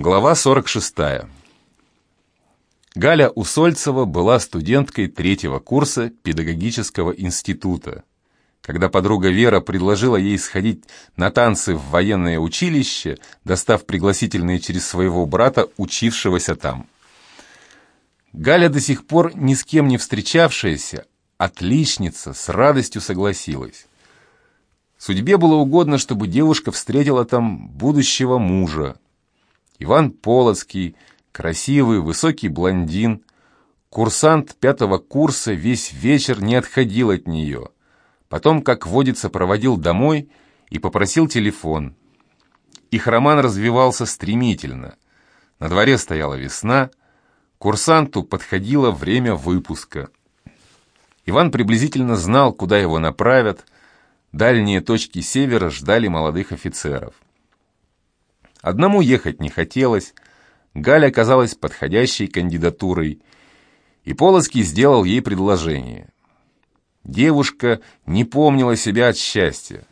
Глава 46. Галя Усольцева была студенткой третьего курса педагогического института. Когда подруга Вера предложила ей сходить на танцы в военное училище, достав пригласительные через своего брата, учившегося там. Галя до сих пор ни с кем не встречавшаяся, отличница, с радостью согласилась. Судьбе было угодно, чтобы девушка встретила там будущего мужа, Иван Полоцкий, красивый, высокий блондин, курсант пятого курса, весь вечер не отходил от нее. Потом, как водится, проводил домой и попросил телефон. Их роман развивался стремительно. На дворе стояла весна, курсанту подходило время выпуска. Иван приблизительно знал, куда его направят, дальние точки севера ждали молодых офицеров. Одному ехать не хотелось, Галя оказалась подходящей кандидатурой, и Полоцкий сделал ей предложение. Девушка не помнила себя от счастья.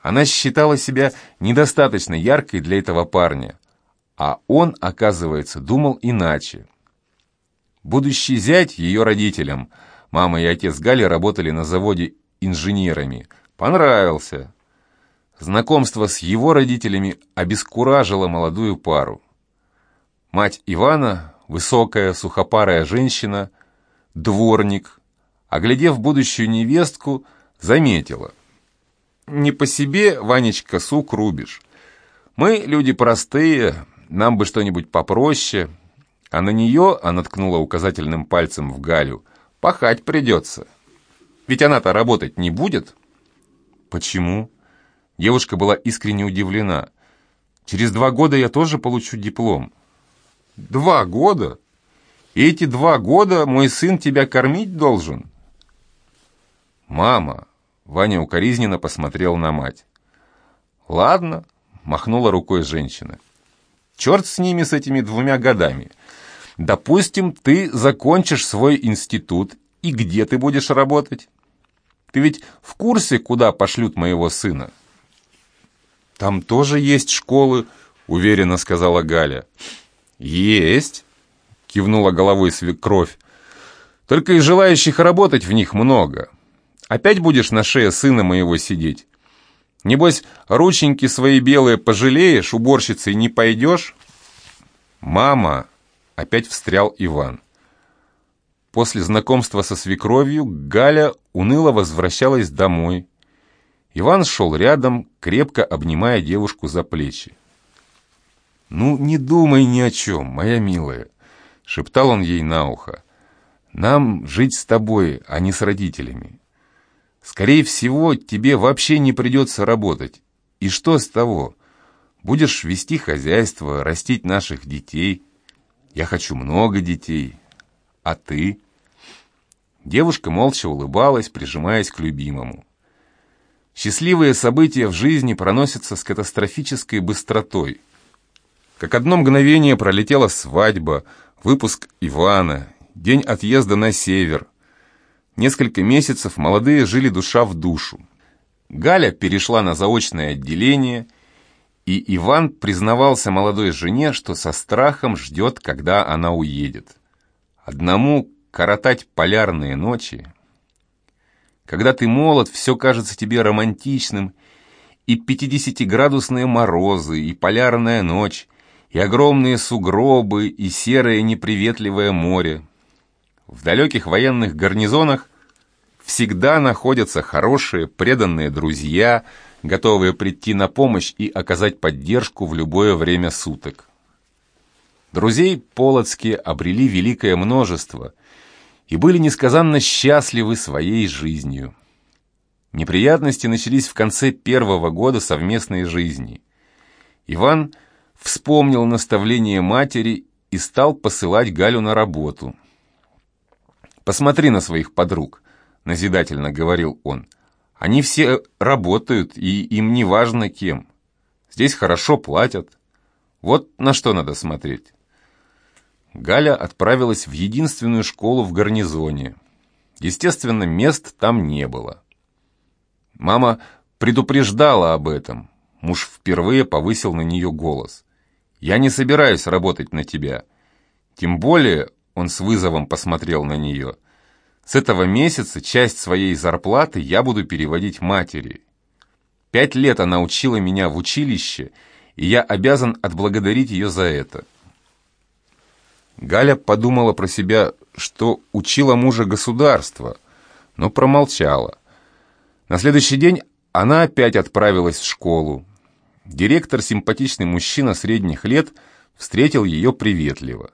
Она считала себя недостаточно яркой для этого парня, а он, оказывается, думал иначе. Будущий зять ее родителям, мама и отец Гали работали на заводе инженерами, понравился. Знакомство с его родителями обескуражило молодую пару. Мать Ивана, высокая, сухопарая женщина, дворник, оглядев будущую невестку, заметила. «Не по себе, Ванечка, сук рубишь. Мы люди простые, нам бы что-нибудь попроще». А на нее, она ткнула указательным пальцем в Галю, пахать придется. Ведь она-то работать не будет. «Почему?» Девушка была искренне удивлена. «Через два года я тоже получу диплом». «Два года? И эти два года мой сын тебя кормить должен?» «Мама!» — Ваня укоризненно посмотрел на мать. «Ладно», — махнула рукой женщина. «Черт с ними, с этими двумя годами. Допустим, ты закончишь свой институт, и где ты будешь работать? Ты ведь в курсе, куда пошлют моего сына?» «Там тоже есть школы», — уверенно сказала Галя. «Есть», — кивнула головой свекровь. «Только и желающих работать в них много. Опять будешь на шее сына моего сидеть? Небось, рученьки свои белые пожалеешь, уборщицей не пойдешь?» «Мама!» — опять встрял Иван. После знакомства со свекровью Галя уныло возвращалась домой, Иван шел рядом, крепко обнимая девушку за плечи. «Ну, не думай ни о чем, моя милая», — шептал он ей на ухо. «Нам жить с тобой, а не с родителями. Скорее всего, тебе вообще не придется работать. И что с того? Будешь вести хозяйство, растить наших детей. Я хочу много детей. А ты?» Девушка молча улыбалась, прижимаясь к любимому. Счастливые события в жизни проносятся с катастрофической быстротой. Как одно мгновение пролетела свадьба, выпуск Ивана, день отъезда на север. Несколько месяцев молодые жили душа в душу. Галя перешла на заочное отделение, и Иван признавался молодой жене, что со страхом ждет, когда она уедет. Одному коротать полярные ночи когда ты молод, все кажется тебе романтичным, и пятидесятиградусные морозы, и полярная ночь, и огромные сугробы, и серое неприветливое море. В далеких военных гарнизонах всегда находятся хорошие, преданные друзья, готовые прийти на помощь и оказать поддержку в любое время суток. Друзей Полоцкие обрели великое множество, и были несказанно счастливы своей жизнью. Неприятности начались в конце первого года совместной жизни. Иван вспомнил наставление матери и стал посылать Галю на работу. «Посмотри на своих подруг», — назидательно говорил он. «Они все работают, и им не важно кем. Здесь хорошо платят. Вот на что надо смотреть». Галя отправилась в единственную школу в гарнизоне. Естественно, мест там не было. Мама предупреждала об этом. Муж впервые повысил на нее голос. Я не собираюсь работать на тебя. Тем более, он с вызовом посмотрел на нее, с этого месяца часть своей зарплаты я буду переводить матери. Пять лет она учила меня в училище, и я обязан отблагодарить ее за это. Галя подумала про себя, что учила мужа государства, но промолчала. На следующий день она опять отправилась в школу. Директор, симпатичный мужчина средних лет, встретил ее приветливо.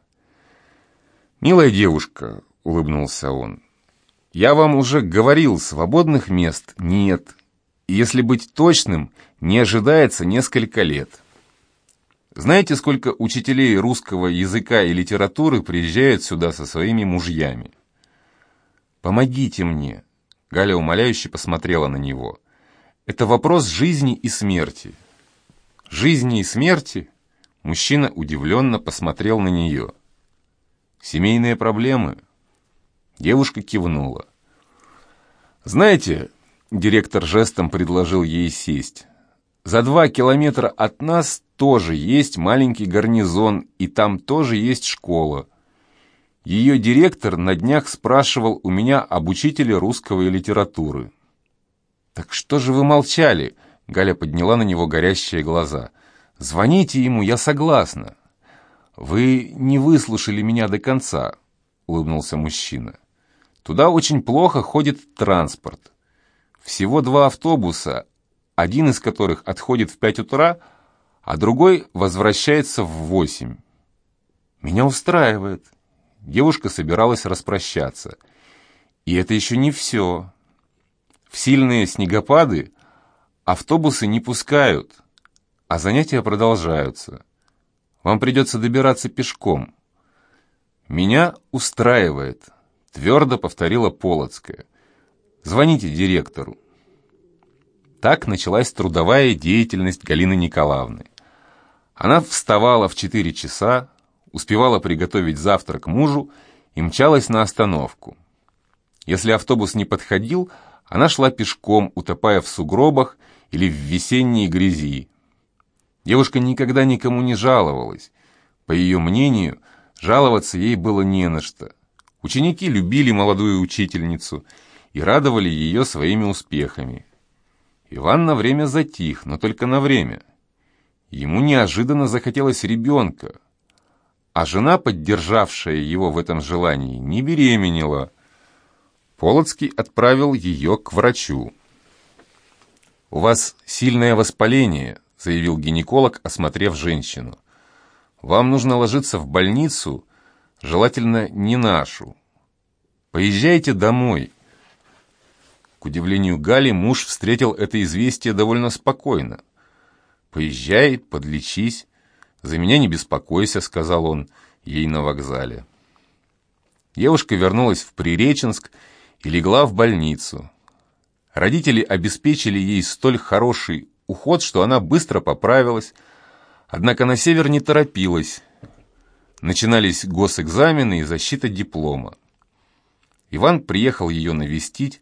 «Милая девушка», — улыбнулся он, — «я вам уже говорил, свободных мест нет, и если быть точным, не ожидается несколько лет». Знаете, сколько учителей русского языка и литературы приезжают сюда со своими мужьями? Помогите мне. Галя умоляюще посмотрела на него. Это вопрос жизни и смерти. Жизни и смерти? Мужчина удивленно посмотрел на нее. Семейные проблемы? Девушка кивнула. Знаете, директор жестом предложил ей сесть. За два километра от нас тоже есть маленький гарнизон, и там тоже есть школа. Ее директор на днях спрашивал у меня об учителе русского и литературы. «Так что же вы молчали?» Галя подняла на него горящие глаза. «Звоните ему, я согласна». «Вы не выслушали меня до конца», — улыбнулся мужчина. «Туда очень плохо ходит транспорт. Всего два автобуса, один из которых отходит в пять утра, а другой возвращается в восемь. Меня устраивает. Девушка собиралась распрощаться. И это еще не все. В сильные снегопады автобусы не пускают, а занятия продолжаются. Вам придется добираться пешком. Меня устраивает, твердо повторила Полоцкая. Звоните директору. Так началась трудовая деятельность Галины Николаевны. Она вставала в 4 часа, успевала приготовить завтрак мужу и мчалась на остановку. Если автобус не подходил, она шла пешком, утопая в сугробах или в весенней грязи. Девушка никогда никому не жаловалась. По ее мнению, жаловаться ей было не на что. Ученики любили молодую учительницу и радовали ее своими успехами. Иван на время затих, но только на время. Ему неожиданно захотелось ребенка, а жена, поддержавшая его в этом желании, не беременела. Полоцкий отправил ее к врачу. «У вас сильное воспаление», — заявил гинеколог, осмотрев женщину. «Вам нужно ложиться в больницу, желательно не нашу. Поезжайте домой, к удивлению Гали, муж встретил это известие довольно спокойно. «Поезжай, подлечись. За меня не беспокойся», — сказал он ей на вокзале. Девушка вернулась в Приреченск и легла в больницу. Родители обеспечили ей столь хороший уход, что она быстро поправилась, однако на север не торопилась. Начинались госэкзамены и защита диплома. Иван приехал ее навестить,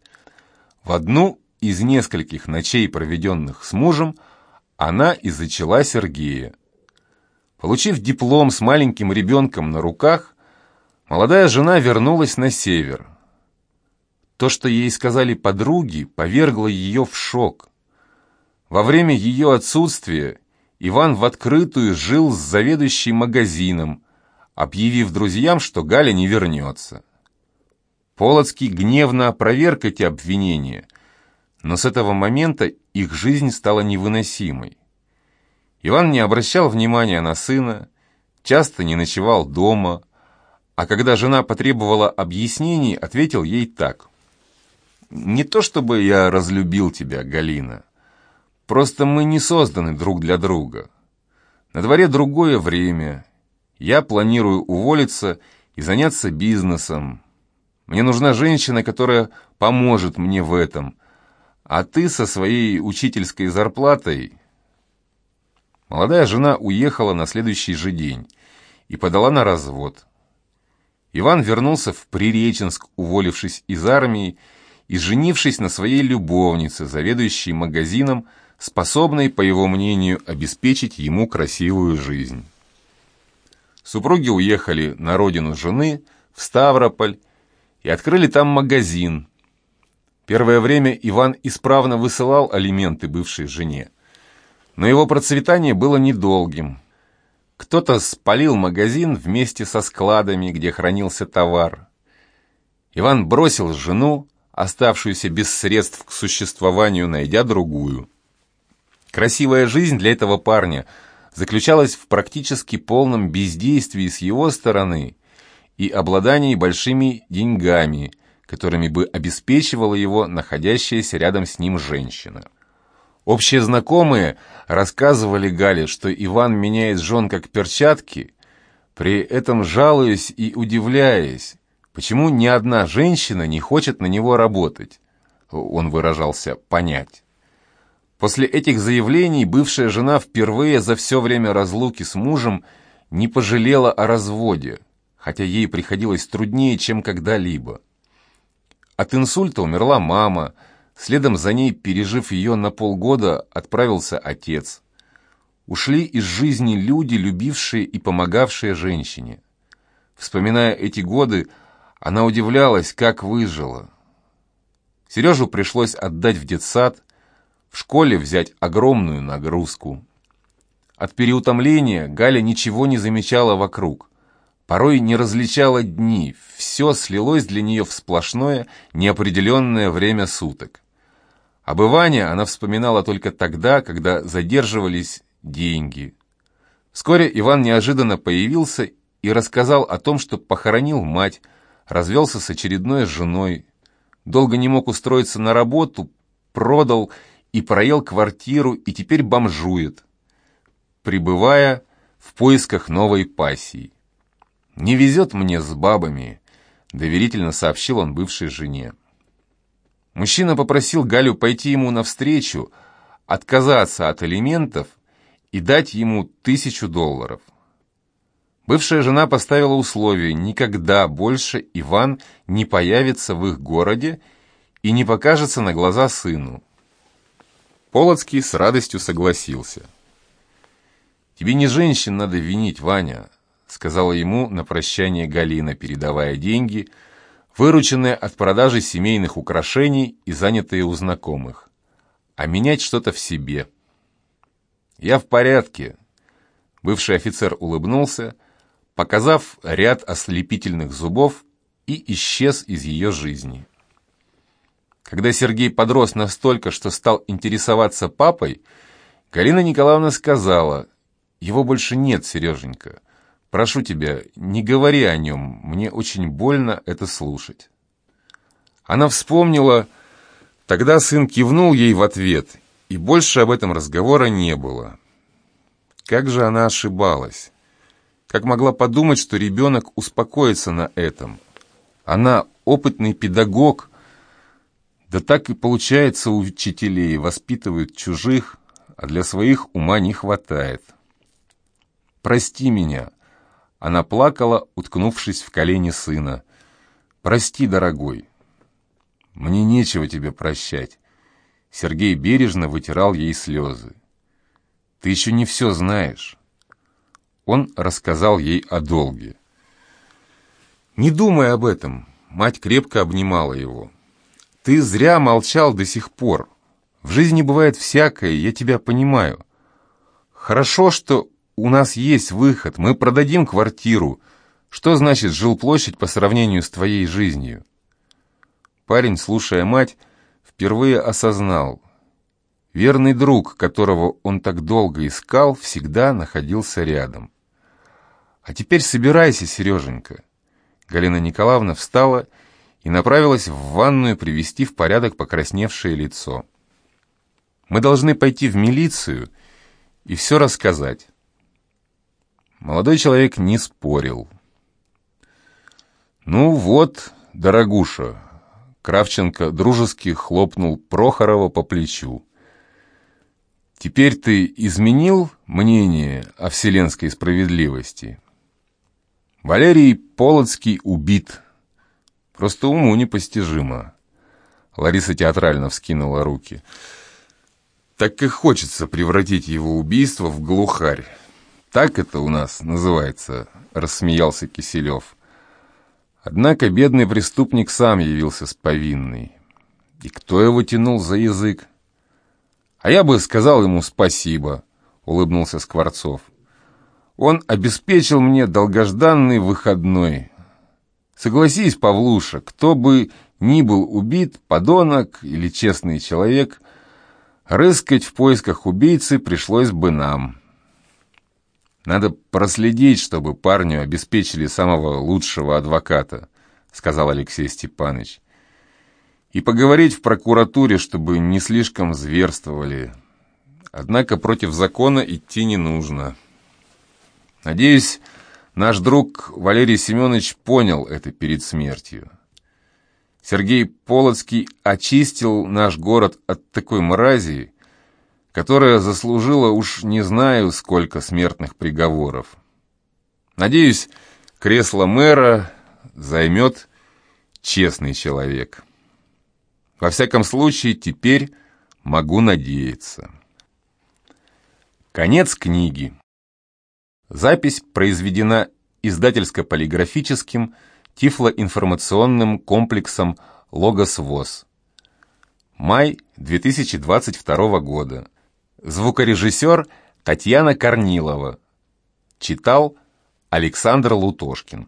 в одну из нескольких ночей, проведенных с мужем, она и зачала Сергея. Получив диплом с маленьким ребенком на руках, молодая жена вернулась на север. То, что ей сказали подруги, повергло ее в шок. Во время ее отсутствия Иван в открытую жил с заведующей магазином, объявив друзьям, что Галя не вернется. Полоцкий гневно опроверг эти обвинения, но с этого момента их жизнь стала невыносимой. Иван не обращал внимания на сына, часто не ночевал дома, а когда жена потребовала объяснений, ответил ей так. «Не то чтобы я разлюбил тебя, Галина, просто мы не созданы друг для друга. На дворе другое время, я планирую уволиться и заняться бизнесом, мне нужна женщина, которая поможет мне в этом. А ты со своей учительской зарплатой...» Молодая жена уехала на следующий же день и подала на развод. Иван вернулся в Приреченск, уволившись из армии и женившись на своей любовнице, заведующей магазином, способной, по его мнению, обеспечить ему красивую жизнь. Супруги уехали на родину жены, в Ставрополь, и открыли там магазин. Первое время Иван исправно высылал алименты бывшей жене. Но его процветание было недолгим. Кто-то спалил магазин вместе со складами, где хранился товар. Иван бросил жену, оставшуюся без средств к существованию, найдя другую. Красивая жизнь для этого парня заключалась в практически полном бездействии с его стороны и обладании большими деньгами, которыми бы обеспечивала его находящаяся рядом с ним женщина. Общие знакомые рассказывали Гале, что Иван меняет жен как перчатки, при этом жалуясь и удивляясь, почему ни одна женщина не хочет на него работать. Он выражался «понять». После этих заявлений бывшая жена впервые за все время разлуки с мужем не пожалела о разводе, хотя ей приходилось труднее, чем когда-либо. От инсульта умерла мама, следом за ней, пережив ее на полгода, отправился отец. Ушли из жизни люди, любившие и помогавшие женщине. Вспоминая эти годы, она удивлялась, как выжила. Сережу пришлось отдать в детсад, в школе взять огромную нагрузку. От переутомления Галя ничего не замечала вокруг. Порой не различала дни, все слилось для нее в сплошное, неопределенное время суток. Об она вспоминала только тогда, когда задерживались деньги. Вскоре Иван неожиданно появился и рассказал о том, что похоронил мать, развелся с очередной женой, долго не мог устроиться на работу, продал и проел квартиру и теперь бомжует, пребывая в поисках новой пассии. «Не везет мне с бабами», — доверительно сообщил он бывшей жене. Мужчина попросил Галю пойти ему навстречу, отказаться от элементов и дать ему тысячу долларов. Бывшая жена поставила условие, никогда больше Иван не появится в их городе и не покажется на глаза сыну. Полоцкий с радостью согласился. «Тебе не женщин надо винить, Ваня», — сказала ему на прощание Галина, передавая деньги, вырученные от продажи семейных украшений и занятые у знакомых, а менять что-то в себе. «Я в порядке», — бывший офицер улыбнулся, показав ряд ослепительных зубов и исчез из ее жизни. Когда Сергей подрос настолько, что стал интересоваться папой, Галина Николаевна сказала, «Его больше нет, Сереженька. Прошу тебя, не говори о нем, мне очень больно это слушать». Она вспомнила, тогда сын кивнул ей в ответ, и больше об этом разговора не было. Как же она ошибалась? Как могла подумать, что ребенок успокоится на этом? Она опытный педагог, да так и получается у учителей, воспитывают чужих, а для своих ума не хватает. «Прости меня!» Она плакала, уткнувшись в колени сына. «Прости, дорогой!» «Мне нечего тебе прощать!» Сергей бережно вытирал ей слезы. «Ты еще не все знаешь!» Он рассказал ей о долге. «Не думай об этом!» Мать крепко обнимала его. Ты зря молчал до сих пор. В жизни бывает всякое, я тебя понимаю. Хорошо, что у нас есть выход, мы продадим квартиру. Что значит жилплощадь по сравнению с твоей жизнью? Парень, слушая мать, впервые осознал. Верный друг, которого он так долго искал, всегда находился рядом. «А теперь собирайся, Сереженька». Галина Николаевна встала и направилась в ванную привести в порядок покрасневшее лицо. «Мы должны пойти в милицию и все рассказать». Молодой человек не спорил. «Ну вот, дорогуша», — Кравченко дружески хлопнул Прохорова по плечу. «Теперь ты изменил мнение о вселенской справедливости?» Валерий Полоцкий убит. Просто уму непостижимо. Лариса театрально вскинула руки. Так и хочется превратить его убийство в глухарь. Так это у нас называется, рассмеялся Киселев. Однако бедный преступник сам явился с повинной. И кто его тянул за язык? А я бы сказал ему спасибо, улыбнулся Скворцов. Он обеспечил мне долгожданный выходной. Согласись, Павлуша, кто бы ни был убит, подонок или честный человек, рыскать в поисках убийцы пришлось бы нам. Надо проследить, чтобы парню обеспечили самого лучшего адвоката, сказал Алексей Степанович. И поговорить в прокуратуре, чтобы не слишком зверствовали. Однако против закона идти не нужно. Надеюсь, наш друг Валерий Семенович понял это перед смертью. Сергей Полоцкий очистил наш город от такой мрази, которая заслужила уж не знаю сколько смертных приговоров. Надеюсь, кресло мэра займет честный человек. Во всяком случае, теперь могу надеяться. Конец книги. Запись произведена издательско-полиграфическим тифлоинформационным комплексом «Логос ВОЗ». Май 2022 года. Звукорежиссер Татьяна Корнилова. Читал Александр Лутошкин.